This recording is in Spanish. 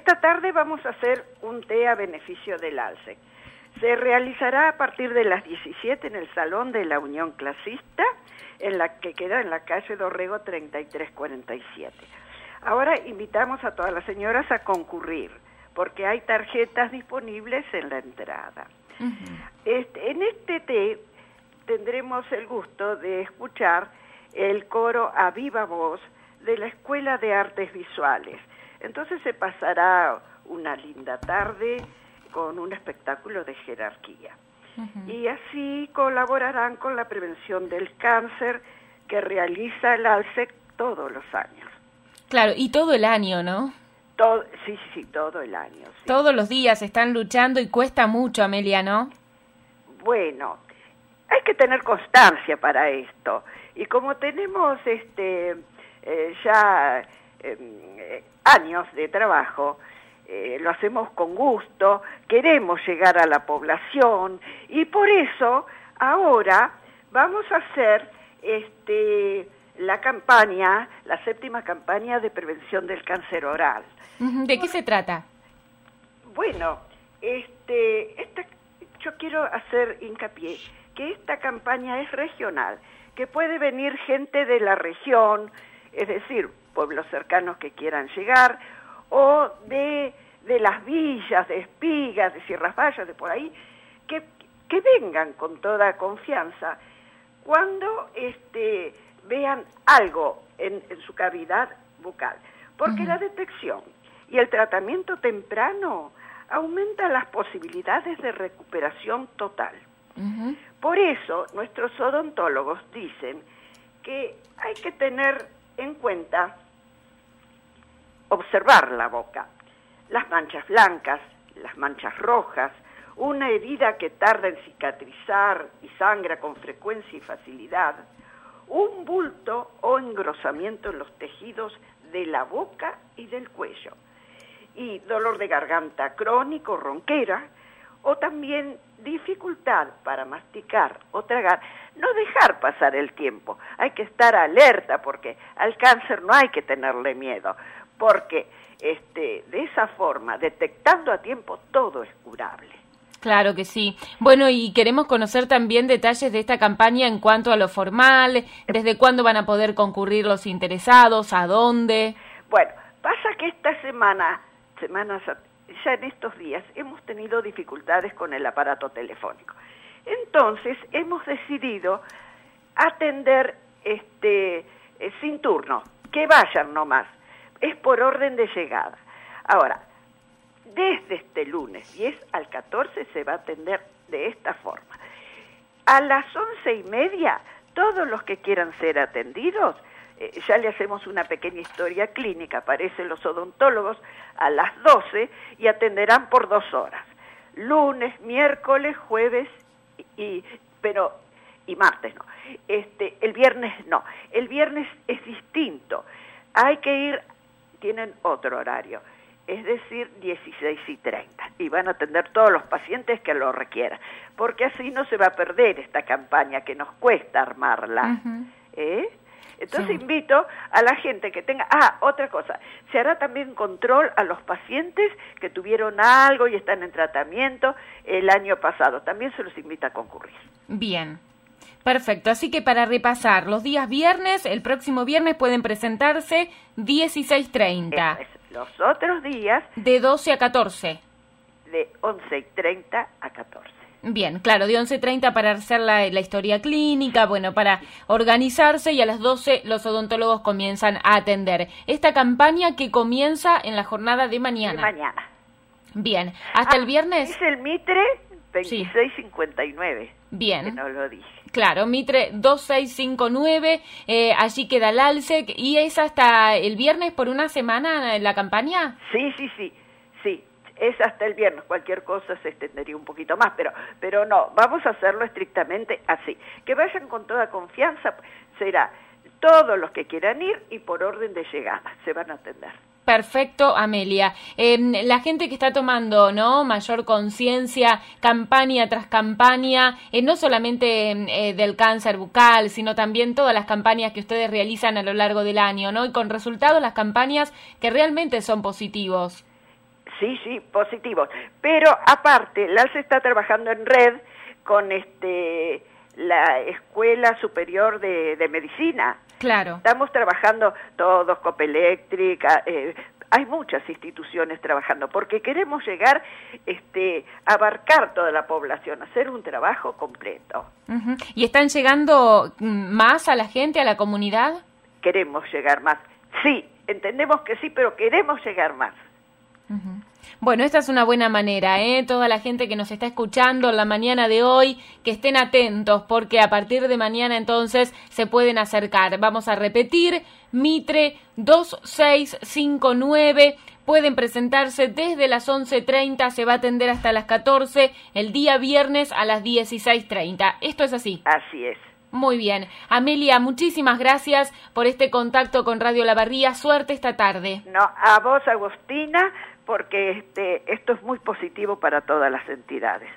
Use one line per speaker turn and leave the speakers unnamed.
esta tarde vamos a hacer un té a beneficio del alce. Se realizará a partir de las 17 en el Salón de la Unión Clasista, en la que queda en la calle Dorrego 3347. Ahora invitamos a todas las señoras a concurrir, porque hay tarjetas disponibles en la entrada. este, en este té tendremos el gusto de escuchar el coro a viva voz de la Escuela de Artes Visuales. Entonces se pasará una linda tarde con un espectáculo de jerarquía. Y así colaborarán con la prevención del cáncer que realiza el ALSEC todos los años.
Claro, y todo el año, ¿no?
Todo, sí, sí, todo el año.
Todos los días están luchando y cuesta mucho, Amelia, ¿no?
Bueno, hay que tener constancia para esto. Y como tenemos este eh, ya eh, años de trabajo, eh, lo hacemos con gusto, queremos llegar a la población y por eso ahora vamos a hacer este la campaña, la séptima campaña de prevención del cáncer oral.
¿De qué se trata?
Bueno, este, yo quiero hacer hincapié que esta campaña es regional, que puede venir gente de la región, es decir, pueblos cercanos que quieran llegar, o de, de las villas, de Espigas, de Sierras Vallas, de por ahí, que, que vengan con toda confianza cuando este, vean algo en, su cavidad bucal. Porque la detección y el tratamiento temprano aumenta las posibilidades de recuperación total. Por eso nuestros odontólogos dicen que hay que tener en cuenta observar la boca, las manchas blancas, las manchas rojas, una herida que tarda en cicatrizar y sangra con frecuencia y facilidad, un bulto o engrosamiento en los tejidos de la boca y del cuello, y dolor de garganta crónico, ronquera, o también dificultad para masticar o tragar, no dejar pasar el tiempo, hay que estar alerta porque al cáncer no hay que tenerle miedo, porque este, de esa forma, detectando a tiempo, todo es curable.
Claro que sí. Bueno, y queremos conocer también detalles de esta campaña en cuanto a lo formal, desde cuándo van a poder concurrir los interesados, a dónde.
Bueno, pasa que esta semana, semanas, ya en estos días, hemos tenido dificultades con el aparato telefónico. Entonces, hemos decidido atender este eh, sin turno, que vayan nomás. Es por orden de llegada. Ahora, desde este lunes 10 al 14 se va a atender de esta forma. A las once y media, todos los que quieran ser atendidos, eh, ya le hacemos una pequeña historia clínica, aparecen los odontólogos a las 12 y atenderán por dos horas, lunes, miércoles, jueves y, pero y martes no. Este, el viernes no. El viernes es distinto. Hay que ir, tienen otro horario es decir, 16 y 30, y van a atender todos los pacientes que lo requieran, porque así no se va a perder esta campaña que nos cuesta armarla. ¿eh? Entonces invito a la gente que tenga, ah, otra cosa, se hará también control a los pacientes que tuvieron algo y están en tratamiento el año pasado, también se los invita a concurrir.
Bien. Perfecto, así que para repasar, los días viernes, el próximo viernes pueden presentarse 16.30.
Los otros días...
De 12 a 14.
De 11 y 30 a 14.
Bien, claro, de 11.30 para hacer la, la, historia clínica, bueno, para organizarse y a las 12 los odontólogos comienzan a atender. Esta campaña que comienza en la jornada de mañana.
De mañana.
Bien, ¿hasta el ah, viernes?
Es el Mitre 2659.
Bien.
Que no lo dije.
Claro, Mitre 2659, eh, allí queda el alce. ¿Y es hasta el viernes por una semana la campaña?
Sí, sí, sí, sí. Es hasta el viernes, cualquier cosa se extendería un poquito más, pero, pero no, vamos a hacerlo estrictamente así. Que vayan con toda confianza, será todos los que quieran ir y por orden de llegada se van a atender.
Perfecto, Amelia. Em, la gente que está tomando no mayor conciencia, campaña tras campaña, eh, no solamente em, eh, del cáncer bucal, sino también todas las campañas que ustedes realizan a lo largo del año, ¿no? Y con resultados las campañas que realmente son positivos.
Sí, sí, positivos. Pero aparte, la ALSE está trabajando en red con este la Escuela Superior de, Medicina.
Claro.
Estamos trabajando todos, Copeléctrica, eh, hay muchas instituciones trabajando porque queremos llegar este abarcar toda la población, hacer un trabajo completo.
¿Y están llegando mm, más a la gente, a la comunidad?
Queremos llegar más. Sí, entendemos que sí, pero queremos llegar más.
Bueno, esta es una buena manera, ¿eh? Toda la gente que nos está escuchando en la mañana de hoy, que estén atentos, porque a partir de mañana entonces se pueden acercar. Vamos a repetir, Mitre 2659. Pueden presentarse desde las 11.30, se va a atender hasta las 14, el día viernes a las 16.30. ¿Esto es así?
Así es.
Muy bien. Amelia, muchísimas gracias por este contacto con Radio La Barría. Suerte esta tarde.
No, a vos, Agustina, porque este, esto es muy positivo para todas las entidades.